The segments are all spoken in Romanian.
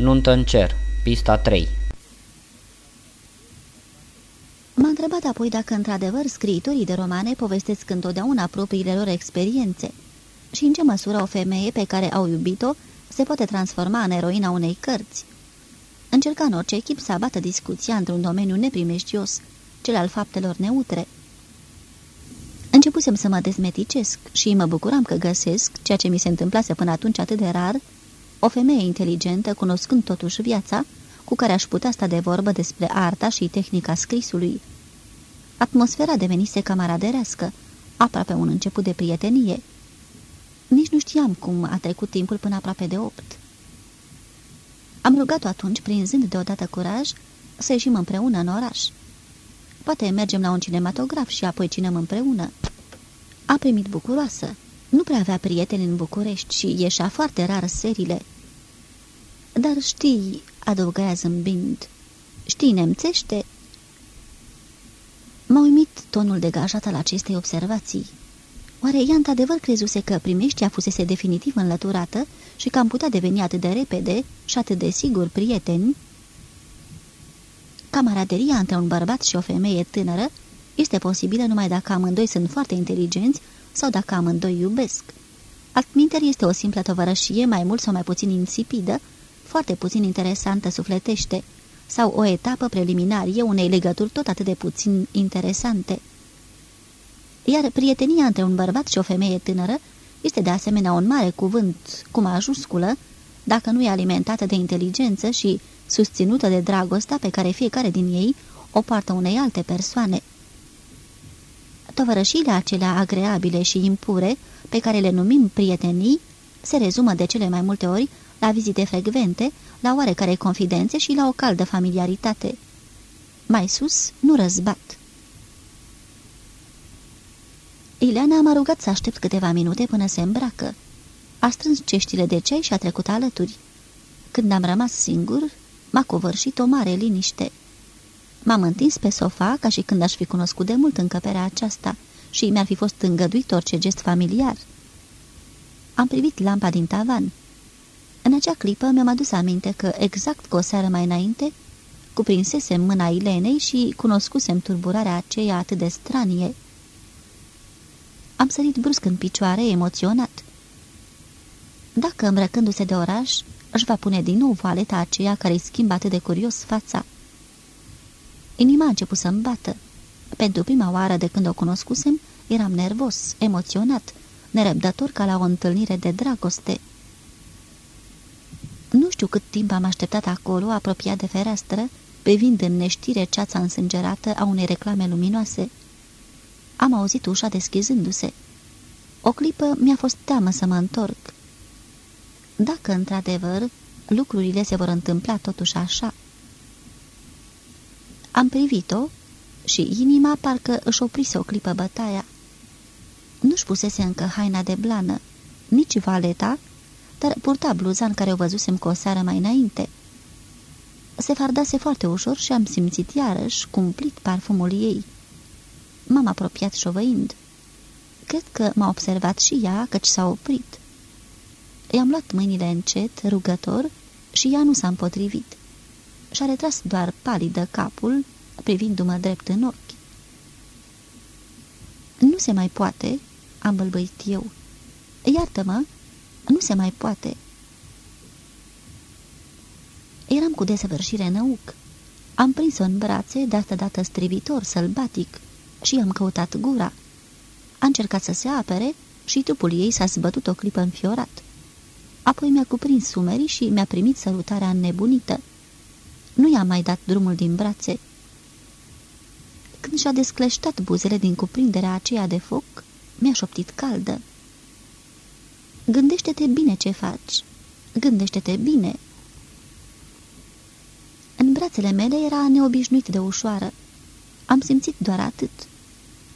Nuntă în cer, pista 3 M-a întrebat apoi dacă într-adevăr scriitorii de romane povestesc întotdeauna propriile lor experiențe și în ce măsură o femeie pe care au iubit-o se poate transforma în eroina unei cărți. Încerca în orice echip să abată discuția într-un domeniu neprimeștios, cel al faptelor neutre. Începusem să mă dezmeticesc și mă bucuram că găsesc, ceea ce mi se întâmplase până atunci atât de rar, o femeie inteligentă, cunoscând totuși viața, cu care aș putea sta de vorbă despre arta și tehnica scrisului. Atmosfera devenise camaraderească, aproape un început de prietenie. Nici nu știam cum a trecut timpul până aproape de opt. Am rugat-o atunci, prinzând deodată curaj, să ieșim împreună în oraș. Poate mergem la un cinematograf și apoi cinem împreună. A primit bucuroasă. Nu prea avea prieteni în București și ieșea foarte rar serile. Dar știi, adăugă ea zâmbind, știi nemțește? M-a uimit tonul degajat al acestei observații. Oare ea într-adevăr crezuse că primeștia fusese definitiv înlăturată și că am putea deveni atât de repede și atât de sigur prieteni? Camaraderia între un bărbat și o femeie tânără este posibilă numai dacă amândoi sunt foarte inteligenți sau dacă amândoi iubesc. Altminteri este o simplă tovărășie mai mult sau mai puțin insipidă, foarte puțin interesantă sufletește, sau o etapă preliminarie unei legături tot atât de puțin interesante. Iar prietenia între un bărbat și o femeie tânără este de asemenea un mare cuvânt cu majusculă, dacă nu e alimentată de inteligență și susținută de dragostea pe care fiecare din ei o poartă unei alte persoane. Tovărășile acelea agreabile și impure, pe care le numim prietenii, se rezumă de cele mai multe ori la vizite frecvente, la oarecare confidențe și la o caldă familiaritate. Mai sus, nu răzbat. Ileana m-a rugat să aștept câteva minute până se îmbracă. A strâns ceștile de ceai și a trecut alături. Când am rămas singur, m-a covârșit o mare liniște. M-am întins pe sofa ca și când aș fi cunoscut de mult încăperea aceasta și mi-ar fi fost îngăduit orice gest familiar. Am privit lampa din tavan. În acea clipă mi-am adus aminte că, exact cu o seară mai înainte, cuprinsesem mâna Ilenei și cunoscusem turburarea aceea atât de stranie. Am sărit brusc în picioare, emoționat. Dacă, îmbrăcându-se de oraș, își va pune din nou valeta aceea care îi schimbă atât de curios fața. Inima a început să-mi bată. Pentru prima oară de când o cunoscusem, eram nervos, emoționat, nerăbdător ca la o întâlnire de dragoste. Nu știu cât timp am așteptat acolo, apropiat de fereastră, privind în neștire ceața însângerată a unei reclame luminoase. Am auzit ușa deschizându-se. O clipă mi-a fost teamă să mă întorc. Dacă, într-adevăr, lucrurile se vor întâmpla totuși așa. Am privit-o și inima parcă își oprise o clipă bătaia. Nu-și pusese încă haina de blană, nici valeta, dar purta bluza în care o văzusem cu o seară mai înainte. Se fardase foarte ușor și am simțit iarăși cumplit parfumul ei. M-am apropiat șovăind. Cred că m-a observat și ea, căci s-a oprit. I-am luat mâinile încet, rugător, și ea nu s-a împotrivit. Și-a retras doar palidă capul, privindu-mă drept în ochi. Nu se mai poate," am bălbăit eu. Iartă-mă, nu se mai poate." Eram cu desăvârșire năuc. Am prins-o în brațe, de asta dată strivitor, sălbatic, și am căutat gura. A încercat să se apere și trupul ei s-a zbătut o clipă înfiorat. Apoi mi-a cuprins sumerii și mi-a primit sărutarea înnebunită. Nu i-am mai dat drumul din brațe. Când și-a descleștat buzele din cuprinderea aceea de foc, mi-a șoptit caldă. Gândește-te bine ce faci. Gândește-te bine. În brațele mele era neobișnuit de ușoară. Am simțit doar atât.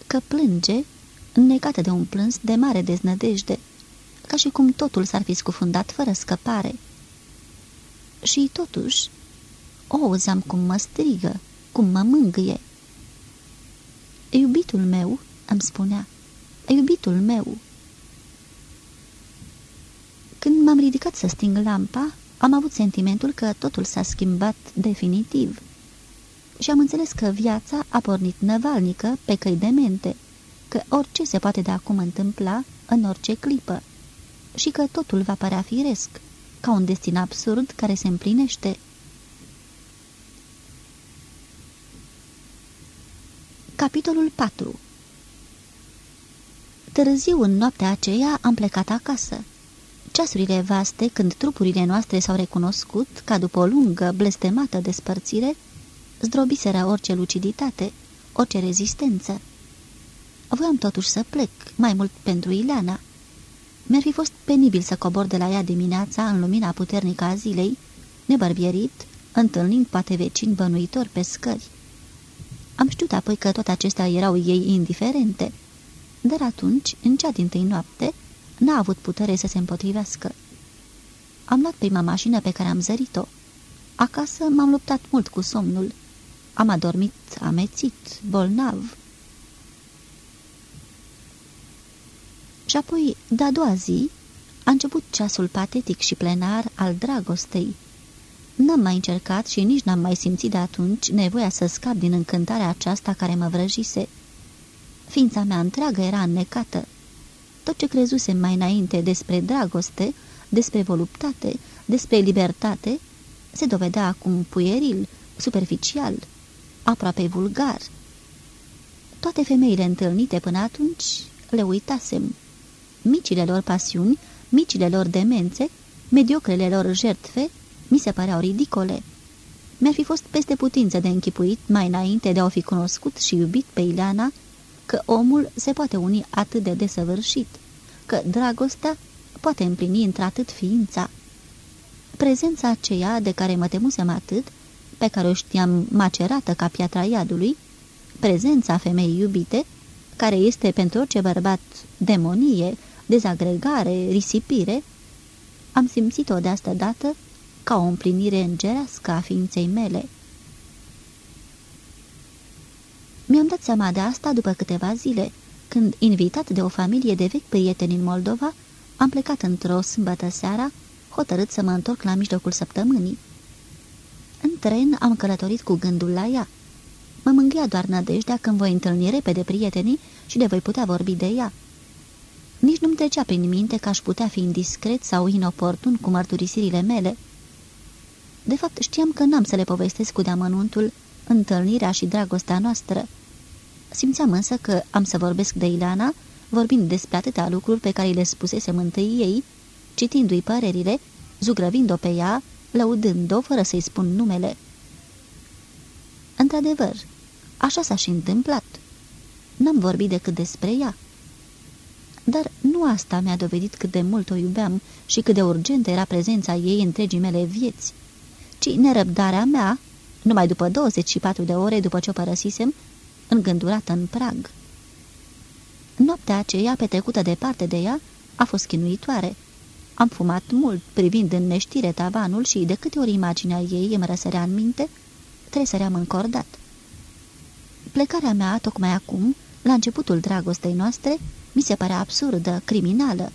Că plânge, înnecată de un plâns de mare deznădejde ca și cum totul s-ar fi scufundat fără scăpare. Și totuși, o auzeam cum mă strigă, cum mă mângâie. Iubitul meu, îmi spunea, iubitul meu. Când m-am ridicat să sting lampa, am avut sentimentul că totul s-a schimbat definitiv și am înțeles că viața a pornit năvalnică pe căi de mente, că orice se poate de acum întâmpla în orice clipă și că totul va părea firesc, ca un destin absurd care se împlinește. Capitolul 4 Târziu în noaptea aceea am plecat acasă. Ceasurile vaste, când trupurile noastre s-au recunoscut, ca după o lungă, blestemată despărțire, zdrobiseră orice luciditate, orice rezistență. Voiam totuși să plec, mai mult pentru Ileana. Mi-ar fi fost penibil să cobor de la ea dimineața în lumina puternică a zilei, nebărbierit, întâlnind poate vecini bănuitori pe scări. Am știut apoi că toate acestea erau ei indiferente, dar atunci, în cea din tâi noapte, n-a avut putere să se împotrivească. Am luat prima mașină pe care am zărit-o. Acasă m-am luptat mult cu somnul. Am adormit amețit, bolnav. Și apoi, de-a doua zi, a început ceasul patetic și plenar al dragostei. N-am mai încercat și nici n-am mai simțit de atunci nevoia să scap din încântarea aceasta care mă vrăjise. Ființa mea întreagă era înnecată. Tot ce crezusem mai înainte despre dragoste, despre voluptate, despre libertate, se dovedea acum puieril, superficial, aproape vulgar. Toate femeile întâlnite până atunci le uitasem. Micile lor pasiuni, micile lor demențe, mediocrele lor jertfe, mi se păreau ridicole. Mi-ar fi fost peste putință de închipuit mai înainte de a o fi cunoscut și iubit pe Ileana, că omul se poate uni atât de desăvârșit, că dragostea poate împlini într-atât ființa. Prezența aceea de care mă temusem atât, pe care o știam macerată ca piatra iadului, prezența femeii iubite, care este pentru orice bărbat demonie, dezagregare, risipire, am simțit-o de asta dată ca o împlinire îngerească a ființei mele. Mi-am dat seama de asta după câteva zile, când, invitat de o familie de vechi prieteni în Moldova, am plecat într-o sâmbătă seara, hotărât să mă întorc la mijlocul săptămânii. În tren am călătorit cu gândul la ea. Mă mângâia doar nădejdea când voi întâlni repede prietenii și de voi putea vorbi de ea. Nici nu-mi trecea prin minte că aș putea fi indiscret sau inoportun cu mărturisirile mele. De fapt, știam că n-am să le povestesc cu deamănuntul întâlnirea și dragostea noastră. Simțeam însă că am să vorbesc de Ilana, vorbind despre atâtea lucruri pe care le spusese întâi ei, citindu-i părerile, zugrăvind-o pe ea, lăudând-o fără să-i spun numele. Într-adevăr, așa s-a și întâmplat. N-am vorbit decât despre ea. Dar nu asta mi-a dovedit cât de mult o iubeam și cât de urgentă era prezența ei întregii mele vieți, ci nerăbdarea mea numai după 24 de ore după ce o părăsisem, îngândurată în prag. Noaptea aceea, petrecută departe de ea, a fost chinuitoare. Am fumat mult, privind în neștire tavanul și de câte ori imaginea ei îmi răsărea în minte, tresăream încordat. Plecarea mea, tocmai acum, la începutul dragostei noastre, mi se părea absurdă, criminală.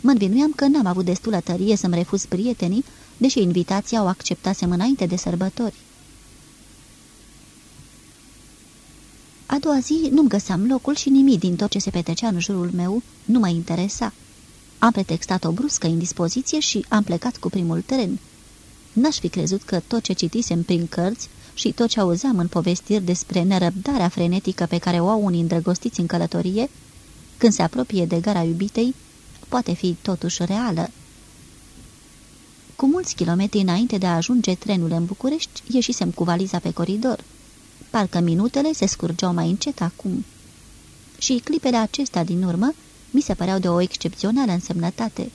Mă învinuiam că n-am avut destulă tărie să-mi refuz prietenii, deși invitația o acceptasem înainte de sărbători. A doua zi nu-mi găseam locul și nimic din tot ce se petrecea în jurul meu nu mă interesa. Am pretextat o bruscă indispoziție și am plecat cu primul tren. N-aș fi crezut că tot ce citisem prin cărți și tot ce auzeam în povestiri despre nerăbdarea frenetică pe care o au unii îndrăgostiți în călătorie, când se apropie de gara iubitei, poate fi totuși reală. Cu mulți kilometri înainte de a ajunge trenul în București, ieșisem cu valiza pe coridor. Parcă minutele se scurgeau mai încet acum. Și clipele acestea din urmă mi se păreau de o excepțională însemnătate.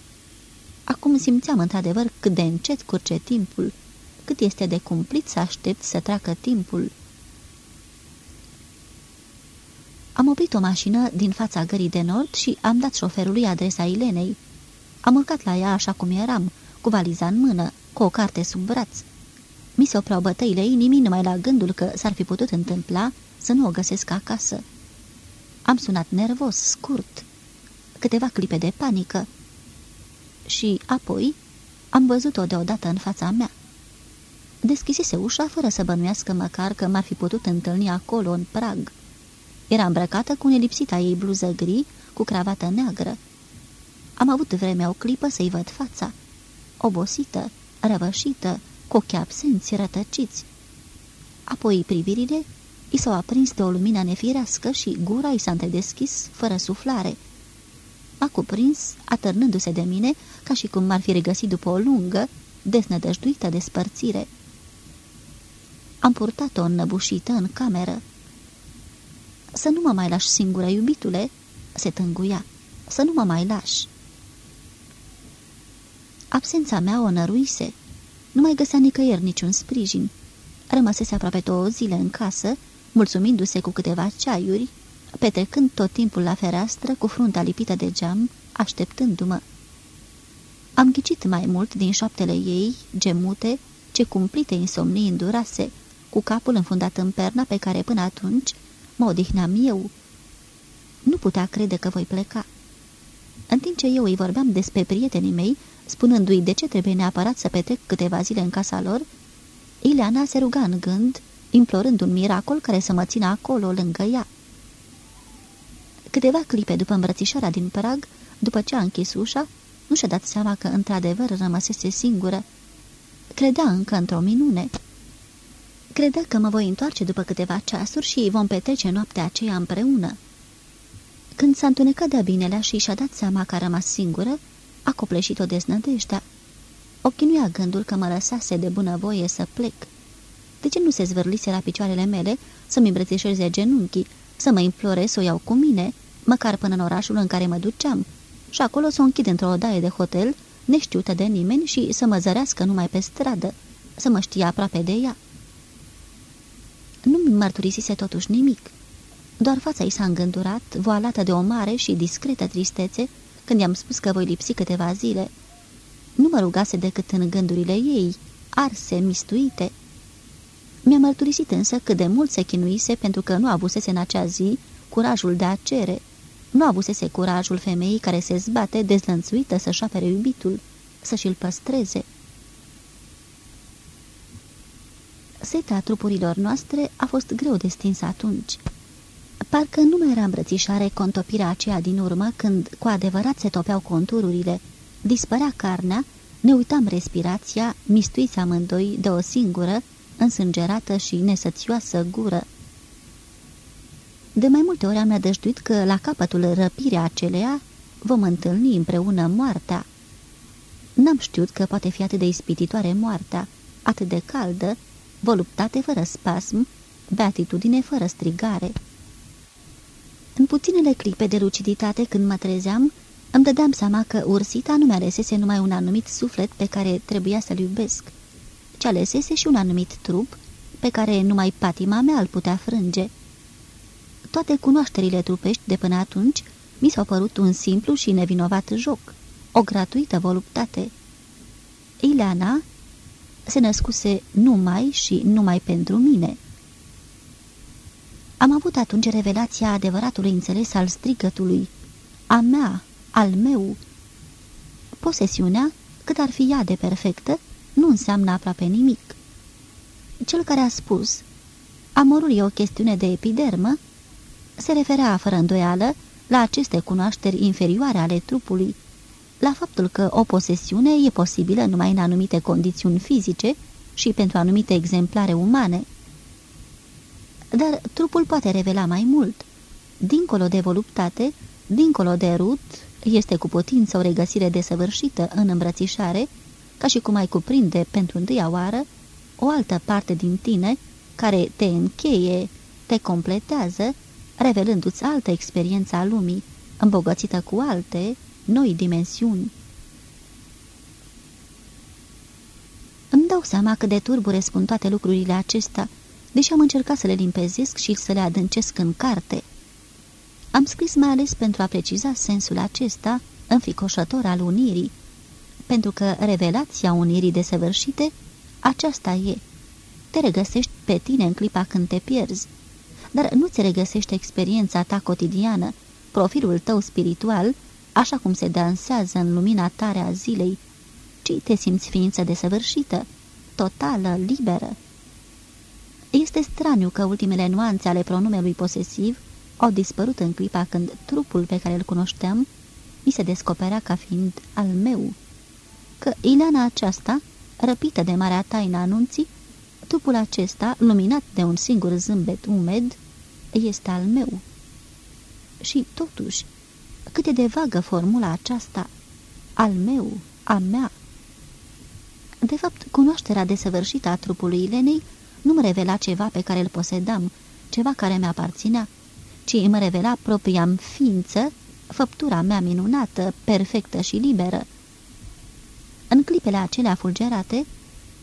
Acum simțeam într-adevăr cât de încet curge timpul, cât este de cumplit să aștept să treacă timpul. Am oprit o mașină din fața gării de nord și am dat șoferului adresa Ilenei. Am urcat la ea așa cum eram, cu valiza în mână, cu o carte sub braț. Mi se opreau bătăile inimii numai la gândul că s-ar fi putut întâmpla să nu o găsesc acasă. Am sunat nervos, scurt, câteva clipe de panică. Și apoi Am văzut-o deodată în fața mea. Deschisese ușa fără să bănuiască măcar că m-ar fi putut întâlni acolo, în prag. Era îmbrăcată cu nelipsita ei bluză gri, cu cravată neagră. Am avut vremea o clipă să-i văd fața. Obosită, răvășită, cu ochii absenți, rătăciți. Apoi privirile i s-au aprins de o lumină nefirească și gura i s-a întredeschis fără suflare. M-a cuprins, atârnându-se de mine, ca și cum m-ar fi regăsit după o lungă, desnădăjduită despărțire. Am purtat-o înnăbușită în cameră. Să nu mă mai lași singură, iubitule?" se tânguia. Să nu mă mai lași." Absența mea o năruise. Nu mai găsea nicăieri niciun sprijin. Rămăsese aproape două zile în casă, mulțumindu-se cu câteva ceaiuri, petrecând tot timpul la fereastră cu frunta lipită de geam, așteptându-mă. Am ghicit mai mult din șoaptele ei, gemute, ce cumplite insomnii îndurase, cu capul înfundat în perna pe care până atunci mă odihneam eu. Nu putea crede că voi pleca. În timp ce eu îi vorbeam despre prietenii mei, spunându-i de ce trebuie neapărat să petrec câteva zile în casa lor, Ileana se ruga în gând, implorând un miracol care să mă țină acolo, lângă ea. Câteva clipe după îmbrățișarea din prag, după ce a închis ușa, nu și-a dat seama că într-adevăr rămăsese singură. Credea încă într-o minune. Credea că mă voi întoarce după câteva ceasuri și vom petrece noaptea aceea împreună. Când s-a întunecat de-a binelea și și-a dat seama că a rămas singură, a copleșit-o deznădejdea. O chinuia gândul că mă lăsase de bunăvoie să plec. De ce nu se zvârlise la picioarele mele să-mi îmbrățișeze genunchii, să mă implore să o iau cu mine, măcar până în orașul în care mă duceam, și acolo să o închid într-o odaie de hotel, neștiută de nimeni și să mă zărească numai pe stradă, să mă știe aproape de ea. Nu-mi mărturisise totuși nimic. Doar fața ei s-a îngândurat, voalată de o mare și discretă tristețe, când i-am spus că voi lipsi câteva zile. Nu mă rugase decât în gândurile ei, arse, mistuite. Mi-a mărturisit însă cât de mult se chinuise pentru că nu avusese în acea zi curajul de a cere. Nu avusese curajul femeii care se zbate dezlănțuită să-și apere iubitul, să-și-l păstreze. Seta trupurilor noastre a fost greu de stins atunci. Parcă nu mai era îmbrățișare contopirea aceea din urmă, când cu adevărat se topeau contururile, dispărea carnea, ne uitam respirația, mistuiți amândoi de o singură, însângerată și nesățioasă gură. De mai multe ori am nădăjduit că la capătul răpirea aceleia vom întâlni împreună moartea. N-am știut că poate fi atât de ispititoare moartea, atât de caldă, voluptate fără spasm, beatitudine fără strigare. În puținele clipe de luciditate când mă trezeam, îmi dădeam seama că Ursita nu mi-alesese numai un anumit suflet pe care trebuia să-l iubesc, ci alesese și un anumit trup pe care numai patima mea îl putea frânge. Toate cunoașterile trupești de până atunci mi s-au părut un simplu și nevinovat joc, o gratuită voluptate. Ileana se născuse numai și numai pentru mine. Am avut atunci revelația adevăratului înțeles al strigătului, a mea, al meu. Posesiunea, cât ar fi ea de perfectă, nu înseamnă aproape nimic. Cel care a spus, amorul e o chestiune de epidermă, se referea fără îndoială la aceste cunoașteri inferioare ale trupului, la faptul că o posesiune e posibilă numai în anumite condiții fizice și pentru anumite exemplare umane. Dar trupul poate revela mai mult. Dincolo de voluptate, dincolo de rut, este cu putință o regăsire desăvârșită în îmbrățișare, ca și cum ai cuprinde pentru întâia oară o altă parte din tine care te încheie, te completează, revelându-ți altă experiență a lumii, îmbogățită cu alte, noi dimensiuni. Îmi dau seama că de turbure spun toate lucrurile acestea, deși am încercat să le limpezesc și să le adâncesc în carte. Am scris mai ales pentru a preciza sensul acesta, înficoșător al unirii, pentru că revelația unirii desăvârșite, aceasta e. Te regăsești pe tine în clipa când te pierzi, dar nu-ți regăsești experiența ta cotidiană, profilul tău spiritual, așa cum se dansează în lumina tare a zilei, ci te simți ființă desăvârșită, totală, liberă. Este straniu că ultimele nuanțe ale pronumelui posesiv au dispărut în clipa când trupul pe care îl cunoșteam mi se descoperea ca fiind al meu. Că Ileana aceasta, răpită de marea taina anunții, trupul acesta, luminat de un singur zâmbet umed, este al meu. Și totuși, cât de vagă formula aceasta, al meu, a mea. De fapt, cunoașterea desăvârșită a trupului Elenei nu mă revela ceva pe care îl posedam, ceva care mi-aparținea, ci îmi revela propria ființă, făptura mea minunată, perfectă și liberă. În clipele acelea fulgerate,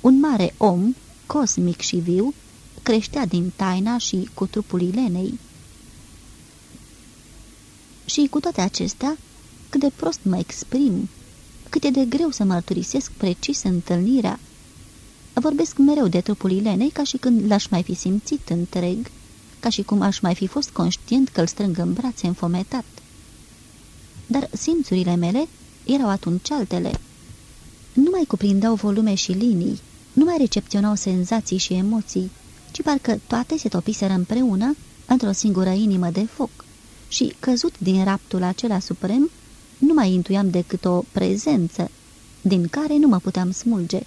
un mare om, cosmic și viu, creștea din taina și cu trupul Ilenei. Și cu toate acestea, cât de prost mă exprim, cât e de greu să mărturisesc precis întâlnirea. Vorbesc mereu de trupul Ilenei ca și când l-aș mai fi simțit întreg, ca și cum aș mai fi fost conștient că îl strâng în brațe înfometat. Dar simțurile mele erau atunci altele. Nu mai cuprindeau volume și linii, nu mai recepționau senzații și emoții, ci parcă toate se topiseră împreună într-o singură inimă de foc și, căzut din raptul acela suprem, nu mai intuiam decât o prezență, din care nu mă puteam smulge.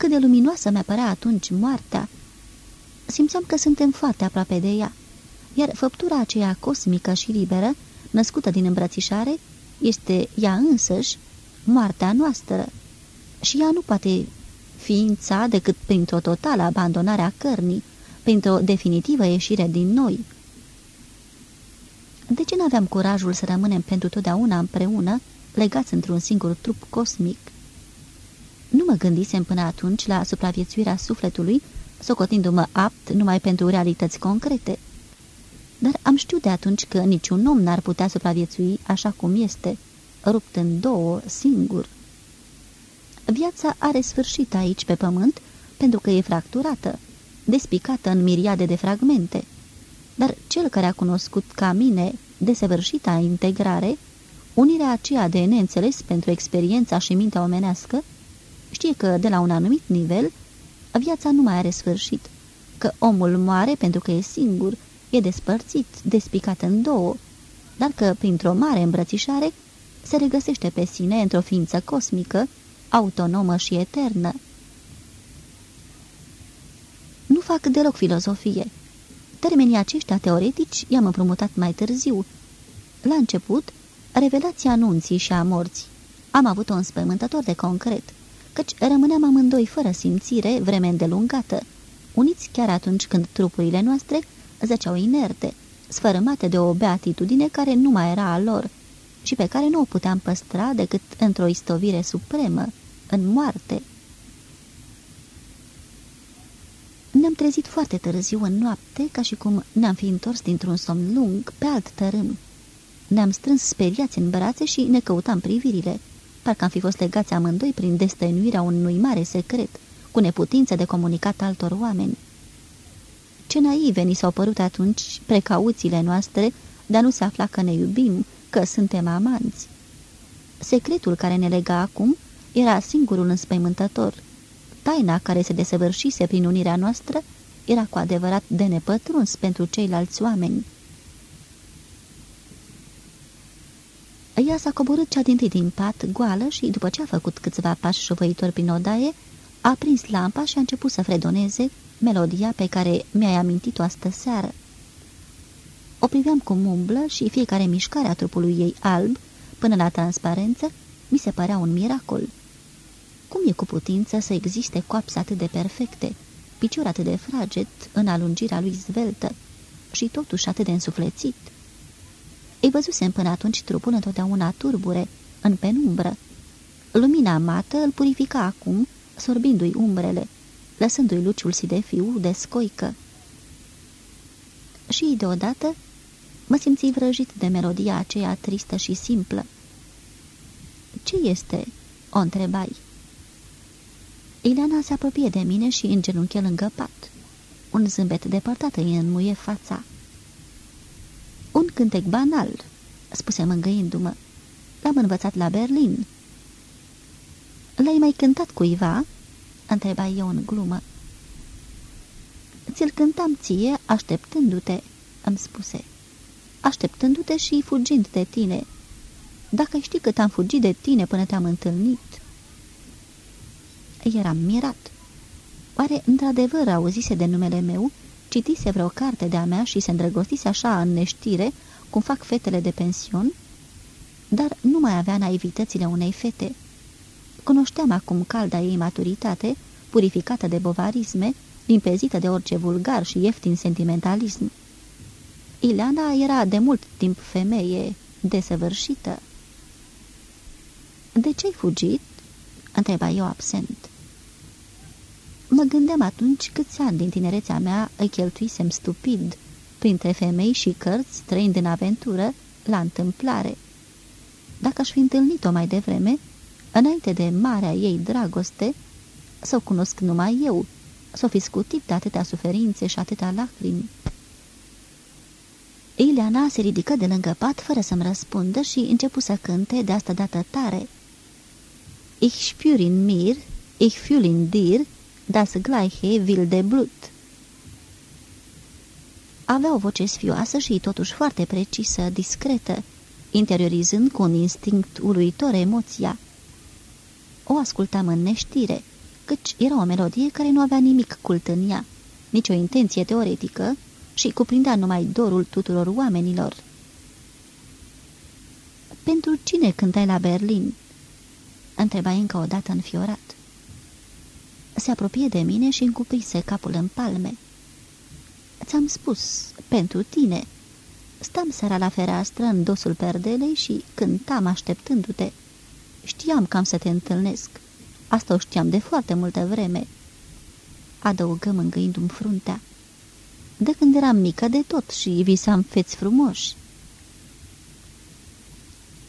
Cât de luminoasă mi-a părea atunci moartea, simțeam că suntem foarte aproape de ea, iar făptura aceea cosmică și liberă, născută din îmbrățișare, este ea însăși moartea noastră. Și ea nu poate ființa decât printr-o totală abandonare a cărnii, printr-o definitivă ieșire din noi. De ce n-aveam curajul să rămânem pentru totdeauna împreună, legați într-un singur trup cosmic? Nu mă gândisem până atunci la supraviețuirea sufletului, socotindu-mă apt numai pentru realități concrete. Dar am știut de atunci că niciun om n-ar putea supraviețui așa cum este, rupt în două, singur. Viața are sfârșit aici pe pământ pentru că e fracturată, despicată în miriade de fragmente. Dar cel care a cunoscut ca mine desăvârșita integrare, unirea aceea de neînțeles pentru experiența și mintea omenească, știe că de la un anumit nivel viața nu mai are sfârșit, că omul moare pentru că e singur, e despărțit, despicat în două, dar că printr-o mare îmbrățișare se regăsește pe sine într-o ființă cosmică, autonomă și eternă. Nu fac deloc filozofie. Termenii aceștia teoretici i-am împrumutat mai târziu. La început, revelația anunții și a morții. Am avut un înspământător de concret, căci rămâneam amândoi fără simțire vreme îndelungată, uniți chiar atunci când trupurile noastre zăceau inerte, sfărâmate de o beatitudine care nu mai era a lor și pe care nu o puteam păstra decât într-o istovire supremă, în moarte. Ne-am trezit foarte târziu în noapte, ca și cum ne-am fi întors dintr-un somn lung pe alt tărâm. Ne-am strâns speriați în brațe și ne căutam privirile. Parcă am fi fost legați amândoi prin destăinuirea unui mare secret, cu neputință de comunicat altor oameni. Ce naive ni s-au părut atunci precauțiile noastre de a nu se afla că ne iubim, că suntem amanți. Secretul care ne lega acum era singurul înspăimântător. Taina care se desăvârșise prin unirea noastră era cu adevărat de nepătruns pentru ceilalți oameni. Ea s-a coborât cea din din pat, goală, și după ce a făcut câțiva pași șovăitori prin odaie, a prins lampa și a început să fredoneze melodia pe care mi-ai amintit-o astă seară. O priveam cum umblă și fiecare mișcare a trupului ei alb, până la transparență, mi se părea un miracol. Cum e cu putință să existe coapse atât de perfecte, picior atât de fraged în alungirea lui zveltă și totuși atât de însuflețit? Îi văzusem până atunci trupul întotdeauna turbure, în penumbră. Lumina mată îl purifica acum, sorbindu-i umbrele, lăsându-i luciul si de fiu de scoică. Și deodată mă simți vrăjit de melodia aceea tristă și simplă. Ce este?" o întrebai. Ileana se apropie de mine și îngenunche lângă pat. Un zâmbet depărtat îi înmuie fața. Un cântec banal," spuse mângâindu-mă. L-am învățat la Berlin." L-ai mai cântat cuiva?" întreba eu în glumă. Ți-l cântam ție, așteptându-te," îmi spuse. Așteptându-te și fugind de tine. Dacă știi cât am fugit de tine până te-am întâlnit." Eram mirat. Oare într-adevăr auzise de numele meu, citise vreo carte de-a mea și se îndrăgostise așa în neștire, cum fac fetele de pension? Dar nu mai avea naivitățile unei fete. Cunoșteam acum calda ei maturitate, purificată de bovarisme, limpezită de orice vulgar și ieftin sentimentalism. Ileana era de mult timp femeie, desăvârșită. De ce-ai fugit?" întreba eu absent. Mă gândeam atunci câți ani din tinerețea mea îi cheltuisem stupid, printre femei și cărți, trăind în aventură, la întâmplare. Dacă aș fi întâlnit-o mai devreme, înainte de marea ei dragoste, să o cunosc numai eu, să o fi scutit de atâtea suferințe și atâtea lacrimi. Ileana se ridică de lângă pat fără să-mi răspundă și începu să cânte de asta dată tare. Ich spür in mir, ich fühl in dir, das gleiche wilde Blut. Avea o voce sfioasă și totuși foarte precisă, discretă, interiorizând cu un instinct uluitor emoția. O ascultam în neștire, căci era o melodie care nu avea nimic cult în ea, nicio intenție teoretică și cuprindea numai dorul tuturor oamenilor. Pentru cine cântai la Berlin?" întreba încă o dată înfiorat. Se apropie de mine și încuprise capul în palme. Ți-am spus, pentru tine." Stam seara la fereastră în dosul perdelei și cântam așteptându-te. Știam că am să te întâlnesc. Asta o știam de foarte multă vreme." Adăugăm îngăindu-mi fruntea. De când eram mică de tot și visam feți frumoși.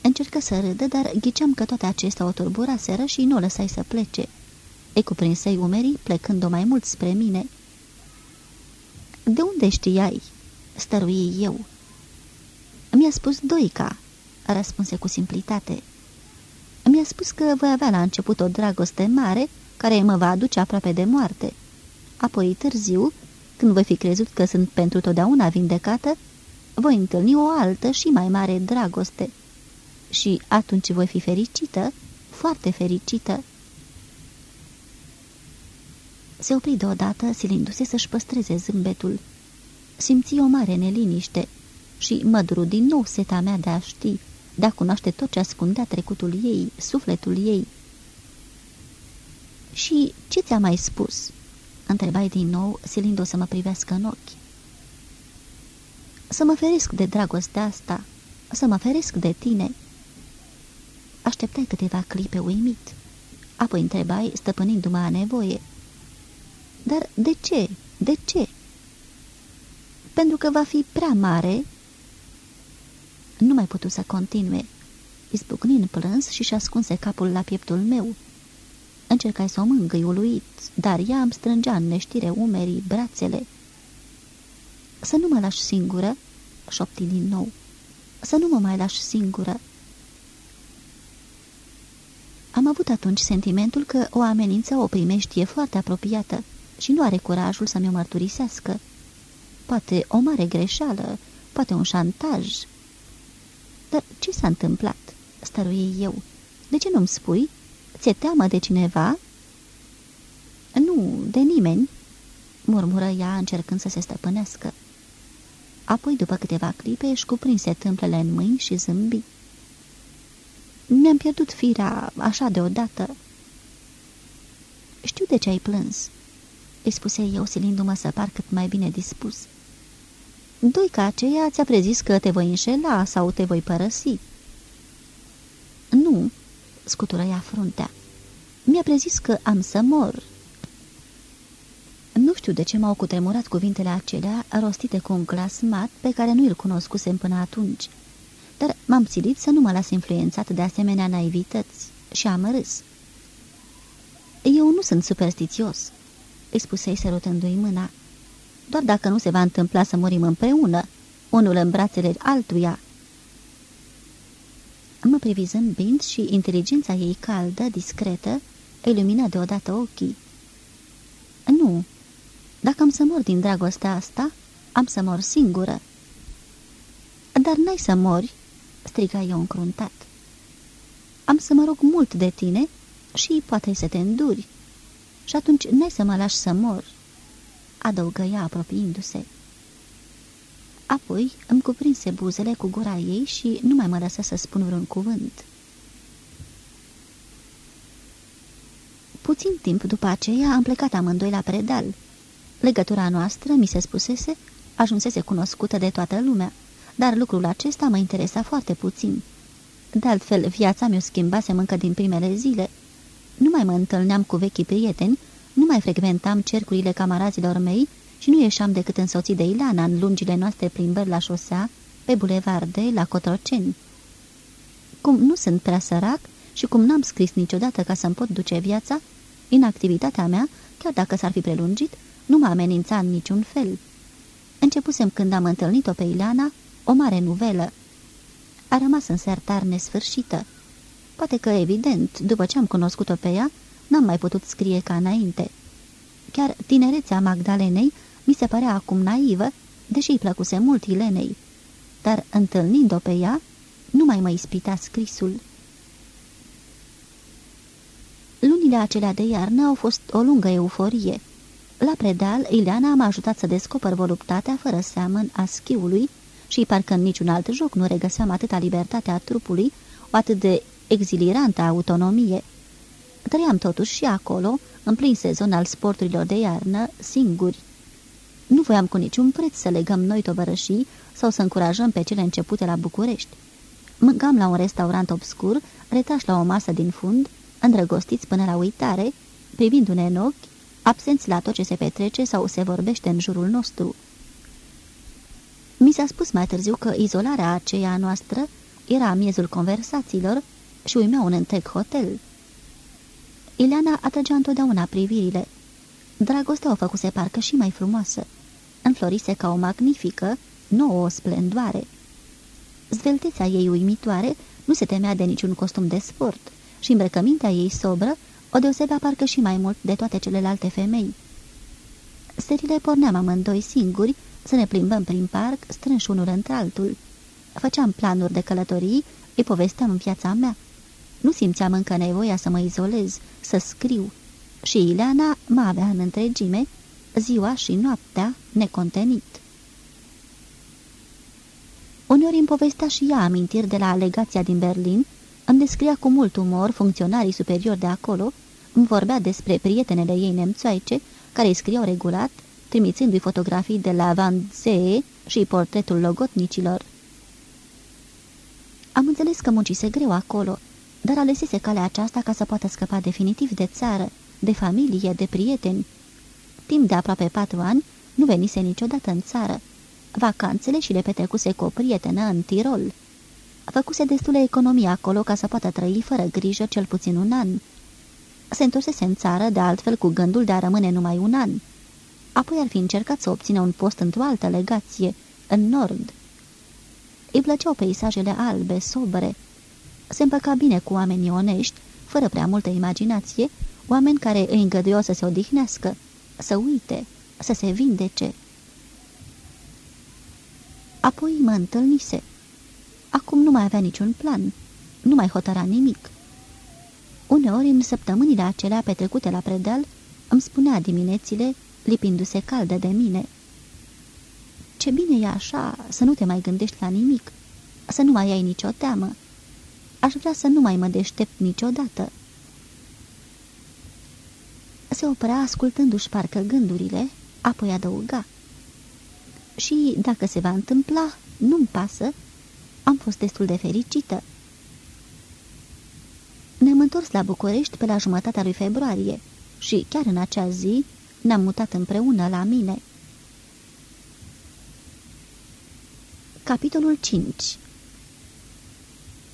Încercă să râdă, dar ghiceam că toate acestea o turburaseră și nu o lăsai să plece. E cuprinsei umerii, plecând-o mai mult spre mine. De unde știai?" stărui eu. Mi-a spus Doica," răspunse cu simplitate. Mi-a spus că voi avea la început o dragoste mare care mă va aduce aproape de moarte. Apoi, târziu, când voi fi crezut că sunt pentru totdeauna vindecată, voi întâlni o altă și mai mare dragoste. Și atunci voi fi fericită, foarte fericită. Se opri deodată, silindu-se să-și păstreze zâmbetul. Simți o mare neliniște și mă duru din nou seta mea de a ști de a cunoaște tot ce ascundea trecutul ei, sufletul ei. Și ce ți-a mai spus?" întrebai din nou, silindu-o să mă privească în ochi. Să mă feresc de dragostea asta, să mă feresc de tine." Așteptai câteva clipe uimit. Apoi întrebai, stăpânindu-mă a nevoie. Dar de ce? De ce?" Pentru că va fi prea mare nu mai putu să continue. Izbucni în plâns și-și ascunse capul la pieptul meu. Încercai să o mângâi uluit, dar ea îmi strângea în neștire umerii, brațele. Să nu mă lași singură, șopti din nou. Să nu mă mai lași singură. Am avut atunci sentimentul că o amenință o primeștie foarte apropiată și nu are curajul să mi-o mărturisească. Poate o mare greșeală, poate un șantaj, dar ce s-a întâmplat?" stăruie eu. De ce nu-mi spui? Ți-e teamă de cineva?" Nu, de nimeni," murmură ea încercând să se stăpânească. Apoi, după câteva clipe, își cuprinse tâmplele în mâini și zâmbi. Mi-am pierdut firea așa deodată." Știu de ce ai plâns," îi spuse eu, silindu-mă să par cât mai bine dispus. Doica aceea ți-a prezis că te voi înșela sau te voi părăsi." Nu," scutură ea fruntea. Mi-a prezis că am să mor." Nu știu de ce m-au cutremurat cuvintele acelea, rostite cu un glas mat pe care nu îl cunoscusem până atunci, dar m-am țilit să nu mă las influențat de asemenea naivități și am râs. Eu nu sunt superstițios," îi spusei sărutându-i mâna doar dacă nu se va întâmpla să murim împreună, unul în brațele altuia. Mă privi zâmbind și inteligența ei caldă, discretă, îi lumină deodată ochii. Nu, dacă am să mor din dragostea asta, am să mor singură." Dar n-ai să mori," striga eu încruntat. Am să mă rog mult de tine și poate să te înduri. Și atunci n-ai să mă lași să mor," adăugă ea apropiindu-se. Apoi îmi cuprinse buzele cu gura ei și nu mai mă lăsă să spun vreun cuvânt. Puțin timp după aceea am plecat amândoi la predal. Legătura noastră, mi se spusese, ajunsese cunoscută de toată lumea, dar lucrul acesta mă interesa foarte puțin. De altfel, viața mi-o schimbase încă din primele zile. Nu mai mă întâlneam cu vechii prieteni, nu mai frecventam cercurile camarazilor mei și nu ieșeam decât însoțit de Ilana în lungile noastre plimbări la șosea, pe bulevarde, la Cotroceni. Cum nu sunt prea sărac și cum n-am scris niciodată ca să-mi pot duce viața, inactivitatea mea, chiar dacă s-ar fi prelungit, nu m-a amenințat în niciun fel. Începusem când am întâlnit-o pe Ilana, o mare nuvelă. A rămas în sertar nesfârșită. Poate că, evident, după ce am cunoscut-o pe ea, n-am mai putut scrie ca înainte. Chiar tinerețea Magdalenei mi se părea acum naivă, deși îi plăcuse mult Ilenei. Dar, întâlnind-o pe ea, nu mai mă ispita scrisul. Lunile acelea de iarnă au fost o lungă euforie. La predal, Ileana m-a ajutat să descoper voluptatea fără seamăn a schiului și parcă în niciun alt joc nu regăseam atâta libertate a trupului, o atât de exilirantă autonomie. Trăiam totuși și acolo, în plin sezon al sporturilor de iarnă, singuri. Nu voiam cu niciun preț să legăm noi tovărășii sau să încurajăm pe cele începute la București. Mâncam la un restaurant obscur, retrași la o masă din fund, îndrăgostiți până la uitare, privindu-ne în ochi, absenți la tot ce se petrece sau se vorbește în jurul nostru. Mi s-a spus mai târziu că izolarea aceea noastră era miezul conversațiilor și uimea un întreg hotel. Ileana atrăgea întotdeauna privirile. Dragostea o făcuse parcă și mai frumoasă. Înflorise ca o magnifică, nouă splendoare. Zveltețea ei uimitoare nu se temea de niciun costum de sport și îmbrăcămintea ei sobră o deosebea parcă și mai mult de toate celelalte femei. Serile porneam amândoi singuri să ne plimbăm prin parc, strânși unul între altul. Făceam planuri de călătorii, îi povesteam în viața mea. Nu simțeam încă nevoia să mă izolez, să scriu. Și Ileana mă avea în întregime, ziua și noaptea, necontenit. Uneori îmi povestea și ea amintiri de la alegația din Berlin, îmi descria cu mult umor funcționarii superiori de acolo, îmi vorbea despre prietenele ei nemțoaice, care îi scriau regulat, trimițându-i fotografii de la Van Zee și portretul logotnicilor. Am înțeles că muncise greu acolo, dar alesese calea aceasta ca să poată scăpa definitiv de țară, de familie, de prieteni. Timp de aproape patru ani nu venise niciodată în țară. Vacanțele și le petrecuse cu o prietenă în Tirol. Făcuse destule economie acolo ca să poată trăi fără grijă cel puțin un an. Se întorsese în țară, de altfel cu gândul de a rămâne numai un an. Apoi ar fi încercat să obțină un post într-o altă legație, în nord. Îi plăceau peisajele albe, sobre. Se împăca bine cu oamenii onești, fără prea multă imaginație, oameni care îi îngăduiau să se odihnească, să uite, să se vindece. Apoi mă întâlnise. Acum nu mai avea niciun plan, nu mai hotăra nimic. Uneori, în săptămânile acelea petrecute la predal, îmi spunea diminețile, lipindu-se caldă de mine. Ce bine e așa, să nu te mai gândești la nimic, să nu mai ai nicio teamă. Aș vrea să nu mai mă deștept niciodată. Se oprea ascultându-și parcă gândurile, apoi adăuga. Și dacă se va întâmpla, nu-mi pasă, am fost destul de fericită. Ne-am întors la București pe la jumătatea lui februarie și chiar în acea zi ne-am mutat împreună la mine. Capitolul 5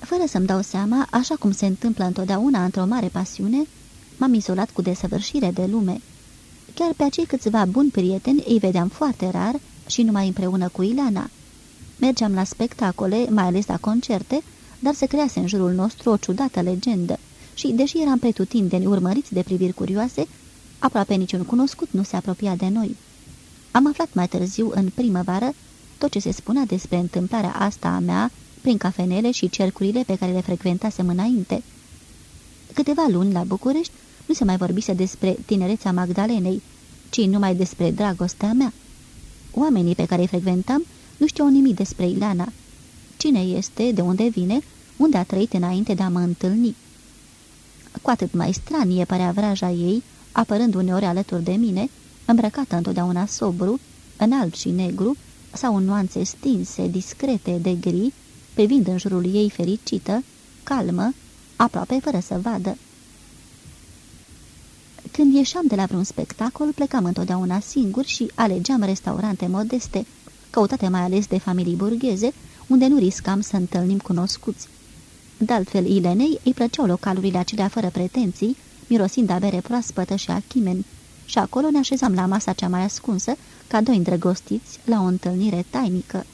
Fără să-mi dau seama, așa cum se întâmplă întotdeauna într-o mare pasiune, m-am izolat cu desăvârșire de lume. Chiar pe acei câțiva buni prieteni îi vedeam foarte rar și numai împreună cu Ileana. Mergeam la spectacole, mai ales la concerte, dar se crease în jurul nostru o ciudată legendă și, deși eram pretutindeni urmăriți de priviri curioase, aproape niciun cunoscut nu se apropia de noi. Am aflat mai târziu, în primăvară, tot ce se spunea despre întâmplarea asta a mea prin cafenele și cercurile pe care le frecventasem înainte. Câteva luni la București nu se mai vorbise despre tinerețea Magdalenei, ci numai despre dragostea mea. Oamenii pe care îi frecventam nu știau nimic despre Ilana. Cine este, de unde vine, unde a trăit înainte de a mă întâlni. Cu atât mai stranie părea vraja ei, apărând uneori alături de mine, îmbrăcată întotdeauna sobru, în alb și negru, sau în nuanțe stinse, discrete, de gri, privind în jurul ei fericită, calmă, aproape fără să vadă. Când ieșeam de la vreun spectacol, plecam întotdeauna singur și alegeam restaurante modeste, căutate mai ales de familii burgheze, unde nu riscam să întâlnim cunoscuți. De altfel, Ilenei îi plăceau localurile acelea fără pretenții, mirosind a bere proaspătă și a chimeni, și acolo ne așezam la masa cea mai ascunsă, ca doi îndrăgostiți, la o întâlnire tainică.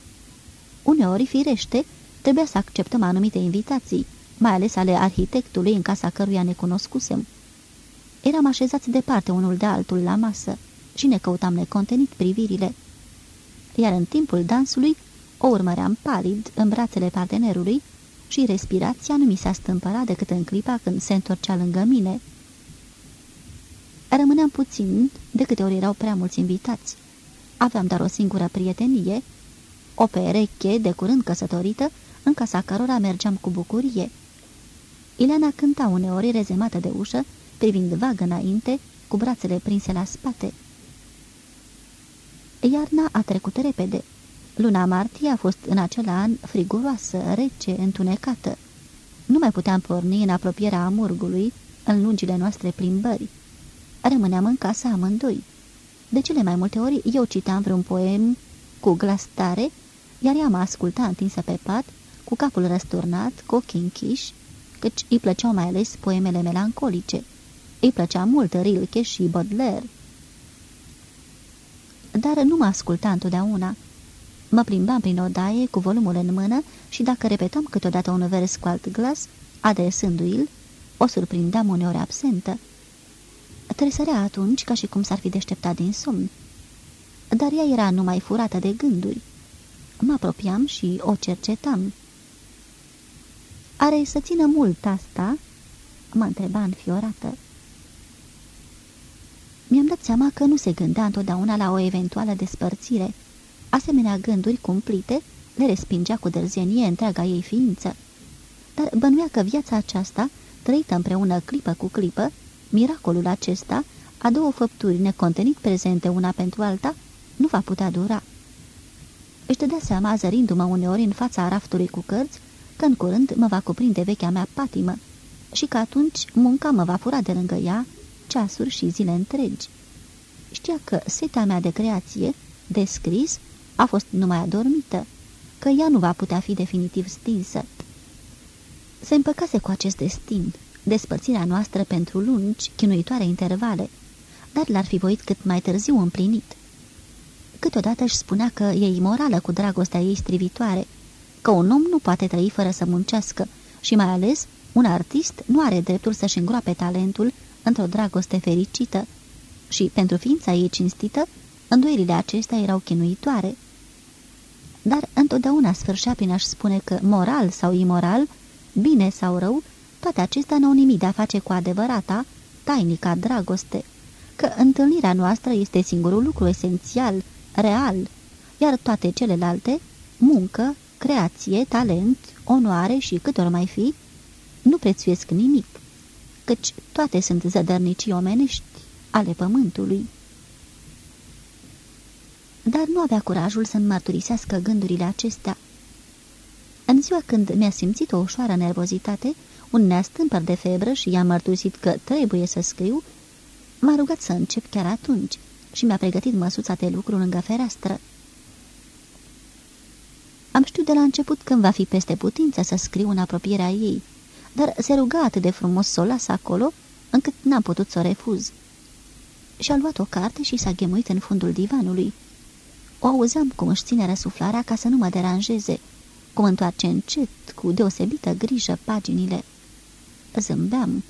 Uneori, firește, trebuia să acceptăm anumite invitații, mai ales ale arhitectului în casa căruia ne cunoscusem. Eram așezați departe unul de altul la masă și ne căutam necontenit privirile. Iar în timpul dansului o urmăream palid în brațele partenerului și respirația nu mi s-a stâmpărat decât în clipa când se întorcea lângă mine. Rămâneam puțin de câte ori erau prea mulți invitați. Aveam doar o singură prietenie, o pereche de curând căsătorită, în casa cărora mergeam cu bucurie. Ileana cânta uneori rezemată de ușă, privind vag înainte, cu brațele prinse la spate. Iarna a trecut repede. Luna martie a fost în acel an friguroasă, rece, întunecată. Nu mai puteam porni în apropierea amurgului, în lungile noastre plimbări. Rămâneam în casa amândoi. De cele mai multe ori eu citam vreun poem cu glas tare, iar ea mă asculta întinsă pe pat, cu capul răsturnat, cu ochii închiși, căci îi plăceau mai ales poemele melancolice. Îi plăcea mult Rilke și Baudelaire. Dar nu mă asculta întotdeauna. Mă plimbam prin odaie cu volumul în mână și dacă repetam câteodată un vers cu alt glas, adresându-i-l, o surprindeam uneori absentă. Tresărea atunci ca și cum s-ar fi deșteptat din somn. Dar ea era numai furată de gânduri. Mă apropiam și o cercetam. Are să țină mult asta?" mă întreba înfiorată. Mi-am dat seama că nu se gândea întotdeauna la o eventuală despărțire. Asemenea gânduri cumplite le respingea cu dărzenie întreaga ei ființă. Dar bănuia că viața aceasta, trăită împreună clipă cu clipă, miracolul acesta, a două făpturi necontenit prezente una pentru alta, nu va putea dura. Își dădea seama, zărindu-mă uneori în fața raftului cu cărți, că în curând mă va cuprinde vechea mea patimă și că atunci munca mă va fura de lângă ea ceasuri și zile întregi. Știa că setea mea de creație, de scris, a fost numai adormită, că ea nu va putea fi definitiv stinsă. Se împăcase cu acest destin, despărțirea noastră pentru lungi, chinuitoare intervale, dar l-ar fi voit cât mai târziu împlinit. Câteodată își spunea că e imorală cu dragostea ei strivitoare, că un om nu poate trăi fără să muncească și mai ales un artist nu are dreptul să-și îngroape talentul într-o dragoste fericită și, pentru ființa ei cinstită, îndoierile acestea erau chinuitoare. Dar întotdeauna sfârșea prin a-și spune că, moral sau imoral, bine sau rău, toate acestea n-au nimic de a face cu adevărata, tainica dragoste, că întâlnirea noastră este singurul lucru esențial, real, iar toate celelalte, muncă, creație, talent, onoare și cât or mai fi, nu prețuiesc nimic căci toate sunt zădărnicii omenești ale pământului. Dar nu avea curajul să-mi mărturisească gândurile acestea. În ziua când mi-a simțit o ușoară nervozitate, un neastâmpăr de febră și i-a mărturisit că trebuie să scriu, m-a rugat să încep chiar atunci și mi-a pregătit măsuța de lucru lângă fereastră. Am știut de la început când va fi peste putință să scriu în apropierea ei, dar se ruga atât de frumos să o las acolo, încât n-am putut să o refuz. Și-a luat o carte și s-a ghemuit în fundul divanului. O auzeam cum își ține răsuflarea ca să nu mă deranjeze, cum întoarce încet, cu deosebită grijă, paginile. Zâmbeam.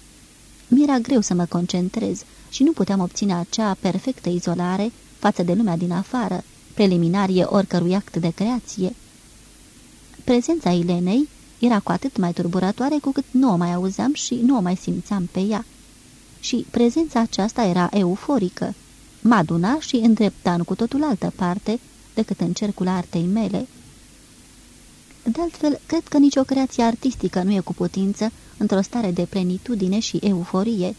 Mi-era greu să mă concentrez și nu puteam obține acea perfectă izolare față de lumea din afară, preliminarie oricărui act de creație. Prezența Ilenei era cu atât mai turburătoare cu cât nu o mai auzeam și nu o mai simțeam pe ea. Și prezența aceasta era euforică. Mă aduna și îndrepta în cu totul altă parte decât în cercul artei mele. De altfel, cred că nicio creație artistică nu e cu putință într-o stare de plenitudine și euforie.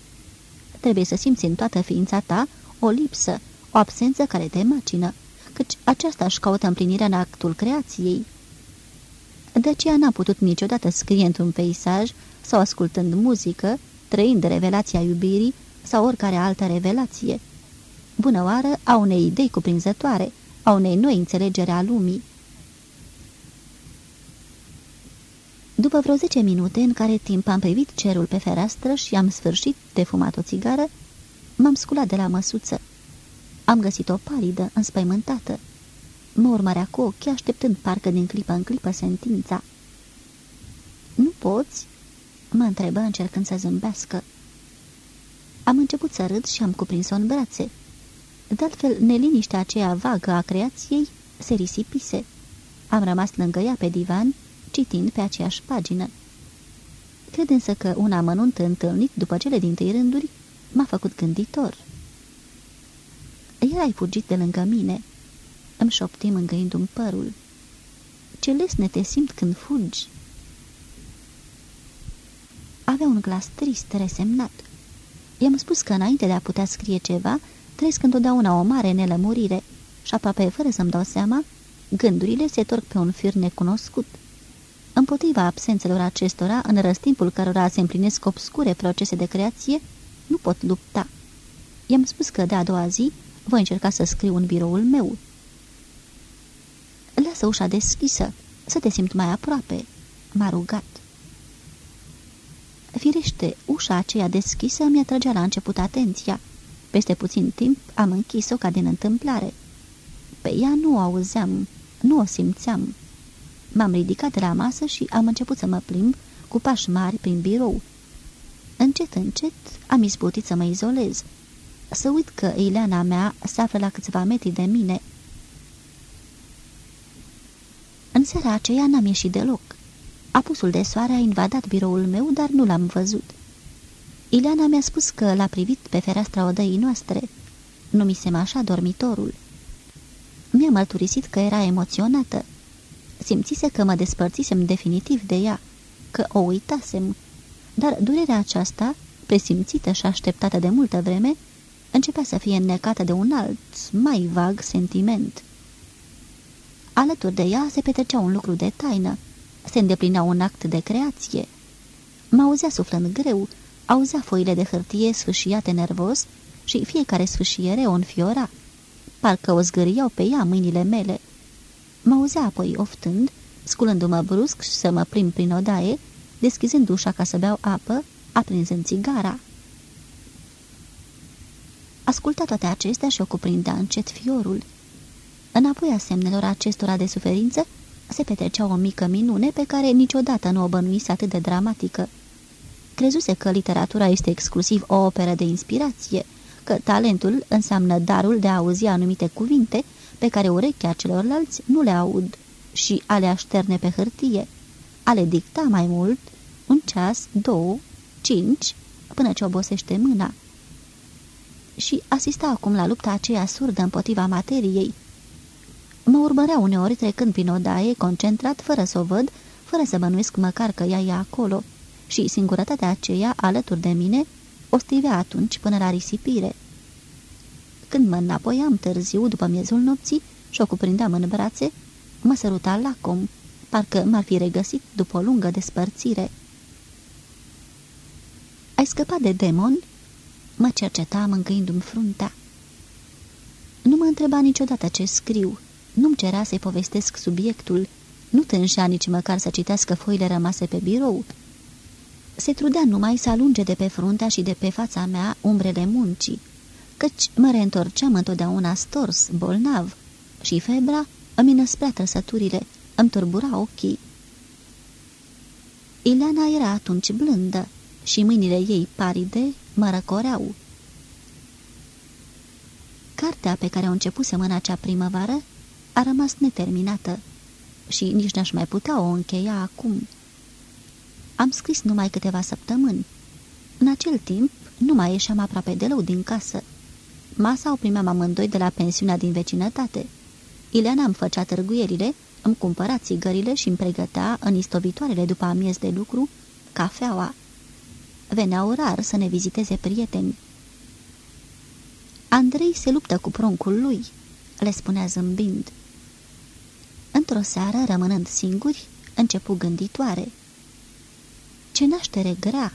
Trebuie să simți în toată ființa ta o lipsă, o absență care te macină, căci aceasta își caută împlinirea în actul creației. De aceea n-a putut niciodată scrie într-un peisaj sau ascultând muzică, trăind revelația iubirii sau oricare altă revelație. Bună oară a unei idei cuprinzătoare, a unei noi înțelegere a lumii. După vreo zece minute în care timp am privit cerul pe fereastră și am sfârșit de fumat o țigară, m-am sculat de la măsuță. Am găsit-o palidă, înspăimântată. Mă urmărea cu ochii, așteptând parcă din clipă în clipă sentința. Nu poți?" mă întrebă încercând să zâmbească. Am început să râd și am cuprins-o în brațe. De altfel, neliniștea aceea vagă a creației se risipise. Am rămas lângă ea pe divan, citind pe aceeași pagină. Cred însă că un amănunt întâlnit după cele din tâi rânduri m-a făcut gânditor. Iar ai fugit de lângă mine. Îmi șopti mângăindu-mi părul. Ce lesne te simt când fugi. Avea un glas trist, resemnat. I-am spus că înainte de a putea scrie ceva, trăiesc întotdeauna o mare nelămurire și aproape fără să-mi dau seama, gândurile se torc pe un fir necunoscut. Împotriva absențelor acestora, în răstimpul cărora se împlinesc obscure procese de creație, nu pot lupta. I-am spus că de a doua zi voi încerca să scriu în biroul meu. Lasă ușa deschisă, să te simt mai aproape, m-a rugat. Firește, ușa aceea deschisă mi trăgea la început atenția. Peste puțin timp am închis-o ca din întâmplare. Pe ea nu o auzeam, nu o simțeam. M-am ridicat de la masă și am început să mă plimb cu pași mari prin birou. Încet, încet am izbutit să mă izolez. Să uit că Ileana mea se află la câțiva metri de mine. În seara aceea n-am ieșit deloc. Apusul de soare a invadat biroul meu, dar nu l-am văzut. Ileana mi-a spus că l-a privit pe fereastra odăii noastre. Numisem așa dormitorul. Mi-a mărturisit că era emoționată. Simțise că mă despărțisem definitiv de ea, că o uitasem, dar durerea aceasta, presimțită și așteptată de multă vreme, începea să fie înnecată de un alt, mai vag sentiment. Alături de ea se petrecea un lucru de taină, se îndeplinea un act de creație. Mă auzea suflând greu, auzea foile de hârtie sfâșiate nervos și fiecare sfâșiere o înfiora. Parcă o zgâriau pe ea mâinile mele. Mă auzea apoi oftând, sculându-mă brusc și să mă plim prin odaie, deschizând ușa ca să beau apă, aprinzând țigara. Asculta toate acestea și o cuprindea încet fiorul. Înapoi a semnelor acestora de suferință se petrecea o mică minune pe care niciodată nu o bănuise atât de dramatică. Crezuse că literatura este exclusiv o operă de inspirație, că talentul înseamnă darul de a auzi anumite cuvinte pe care urechea celorlalți nu le aud și a le așterne pe hârtie, a le dicta mai mult, un ceas, două, cinci, până ce obosește mâna. Și asista acum la lupta aceea surdă împotriva materiei, Mă urmărea uneori trecând prin odaie, concentrat, fără să o văd, fără să bănuiesc măcar că ea e acolo. Și singurătatea aceea, alături de mine, o strivea atunci până la risipire. Când mă înapoiam târziu, după miezul nopții, și o cuprindeam în brațe, mă săruta lacom, parcă m-ar fi regăsit după o lungă despărțire. Ai scăpat de demon?" Mă cerceta mângâindu-mi fruntea. Nu mă întreba niciodată ce scriu, nu-mi cerea să-i povestesc subiectul, nu tânșea nici măcar să citească foile rămase pe birou. Se trudea numai să alunge de pe fruntea și de pe fața mea umbrele muncii, căci mă reîntorceam întotdeauna stors, bolnav, și febra îmi năsprea trăsăturile, îmi turbura ochii. Ileana era atunci blândă și mâinile ei paride mă răcoreau. Cartea pe care o începusem în acea primăvară a rămas neterminată și nici n-aș mai putea o încheia acum. Am scris numai câteva săptămâni. În acel timp nu mai ieșeam aproape deloc din casă. Masa o primeam amândoi de la pensiunea din vecinătate. Ileana îmi făcea târguierile, îmi cumpăra țigările și îmi pregătea în istovitoarele după amiez de lucru cafeaua. Veneau rar să ne viziteze prieteni. Andrei se luptă cu pruncul lui, le spunea zâmbind. Într-o seară, rămânând singuri, începu gânditoare. Ce naștere grea!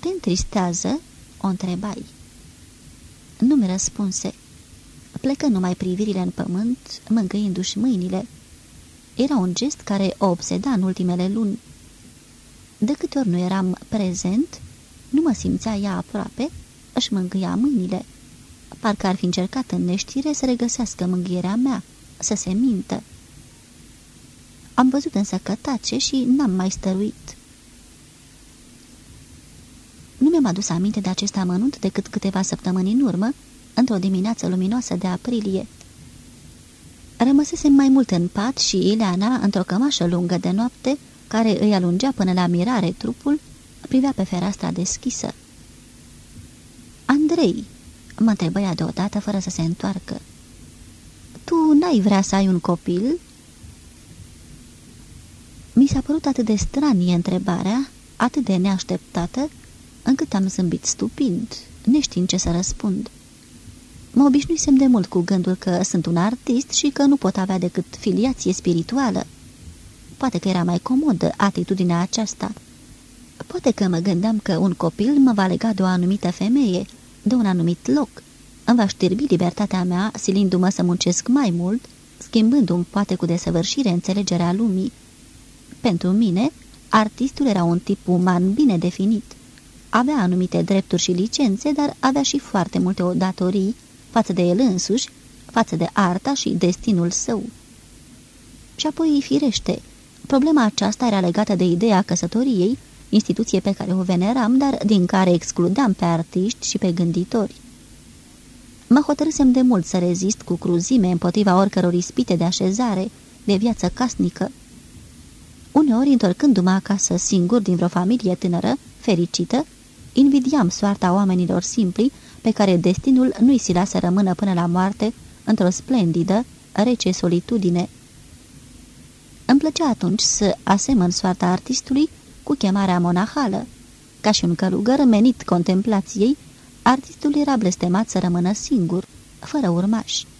Te întristează?" o întrebai. Nu mi răspunse. Plecă numai privirile în pământ, mângâindu-și mâinile. Era un gest care o obseda în ultimele luni. De câte ori nu eram prezent, nu mă simțea ea aproape, își mângâia mâinile. Parcă ar fi încercat în neștire să regăsească mângâierea mea, să se mintă. Am văzut însă că tace și n-am mai stăruit. Nu mi-am adus aminte de acest amănunt decât câteva săptămâni în urmă, într-o dimineață luminoasă de aprilie. Rămăsesem mai mult în pat și Ileana, într-o cămașă lungă de noapte, care îi alungea până la mirare trupul, privea pe fereastra deschisă. Andrei, mă întrebă ea deodată fără să se întoarcă. Tu n-ai vrea să ai un copil?" Mi s-a părut atât de stranie întrebarea, atât de neașteptată, încât am zâmbit stupind, neștiind ce să răspund. Mă obișnuisem de mult cu gândul că sunt un artist și că nu pot avea decât filiație spirituală. Poate că era mai comodă atitudinea aceasta. Poate că mă gândeam că un copil mă va lega de o anumită femeie, de un anumit loc. Îmi va știrbi libertatea mea, silindu-mă să muncesc mai mult, schimbându-mi poate cu desăvârșire înțelegerea lumii. Pentru mine, artistul era un tip uman bine definit. Avea anumite drepturi și licențe, dar avea și foarte multe datorii față de el însuși, față de arta și destinul său. Și apoi, firește, problema aceasta era legată de ideea căsătoriei, instituție pe care o veneram, dar din care excludeam pe artiști și pe gânditori. Mă hotărâsem de mult să rezist cu cruzime împotriva oricăror ispite de așezare, de viață casnică. Uneori, întorcându-mă acasă singur din vreo familie tânără, fericită, invidiam soarta oamenilor simpli pe care destinul nu-i sila să rămână până la moarte într-o splendidă, rece solitudine. Îmi plăcea atunci să asemăn soarta artistului cu chemarea monahală. Ca și un călugăr menit contemplației, artistul era blestemat să rămână singur, fără urmași.